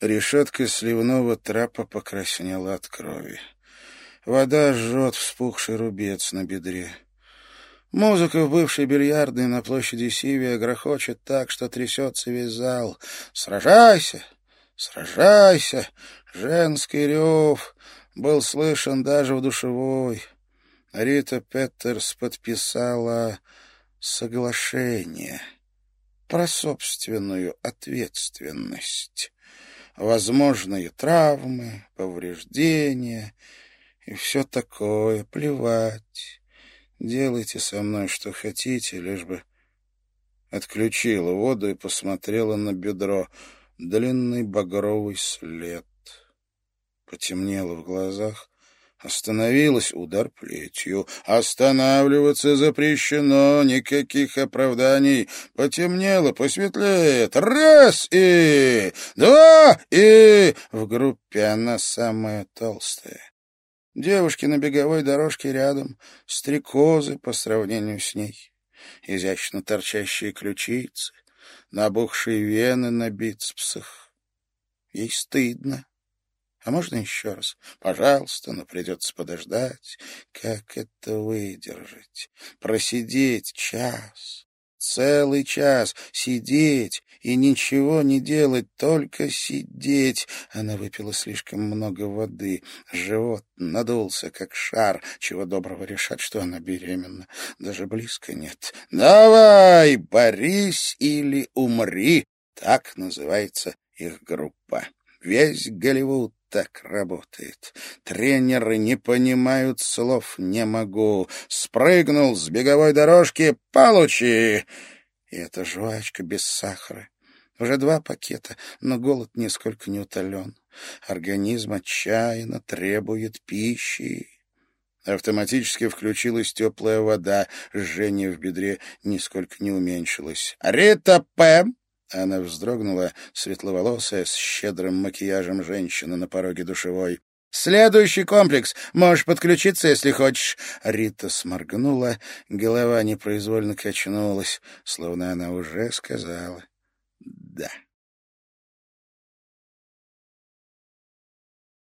Решетка сливного трапа покраснела от крови. Вода жжет вспухший рубец на бедре. Музыка в бывшей бильярдной на площади Сивия грохочет так, что трясется весь зал. «Сражайся! Сражайся!» Женский рев был слышен даже в душевой. Рита Петерс подписала соглашение про собственную ответственность возможные травмы, повреждения и все такое. Плевать. Делайте со мной что хотите, лишь бы... Отключила воду и посмотрела на бедро. Длинный багровый след. Потемнело в глазах. Остановилась удар плетью. Останавливаться запрещено, никаких оправданий. Потемнело, посветлеет. Раз и... Два и... В группе она самая толстая. Девушки на беговой дорожке рядом, стрекозы по сравнению с ней. Изящно торчащие ключицы, набухшие вены на бицепсах. Ей стыдно. А можно еще раз? Пожалуйста, но придется подождать. Как это выдержать? Просидеть час, целый час, сидеть и ничего не делать, только сидеть. Она выпила слишком много воды. Живот надулся, как шар. Чего доброго решат, что она беременна. Даже близко нет. «Давай, борись или умри!» Так называется их группа. Весь Голливуд так работает. Тренеры не понимают слов «не могу». Спрыгнул с беговой дорожки «получи». И это жвачка без сахара. Уже два пакета, но голод нисколько не утолен. Организм отчаянно требует пищи. Автоматически включилась теплая вода, жжение в бедре нисколько не уменьшилось. «Рита П!» Она вздрогнула, светловолосая, с щедрым макияжем женщина на пороге душевой. «Следующий комплекс. Можешь подключиться, если хочешь». Рита сморгнула, голова непроизвольно качнулась, словно она уже сказала «да».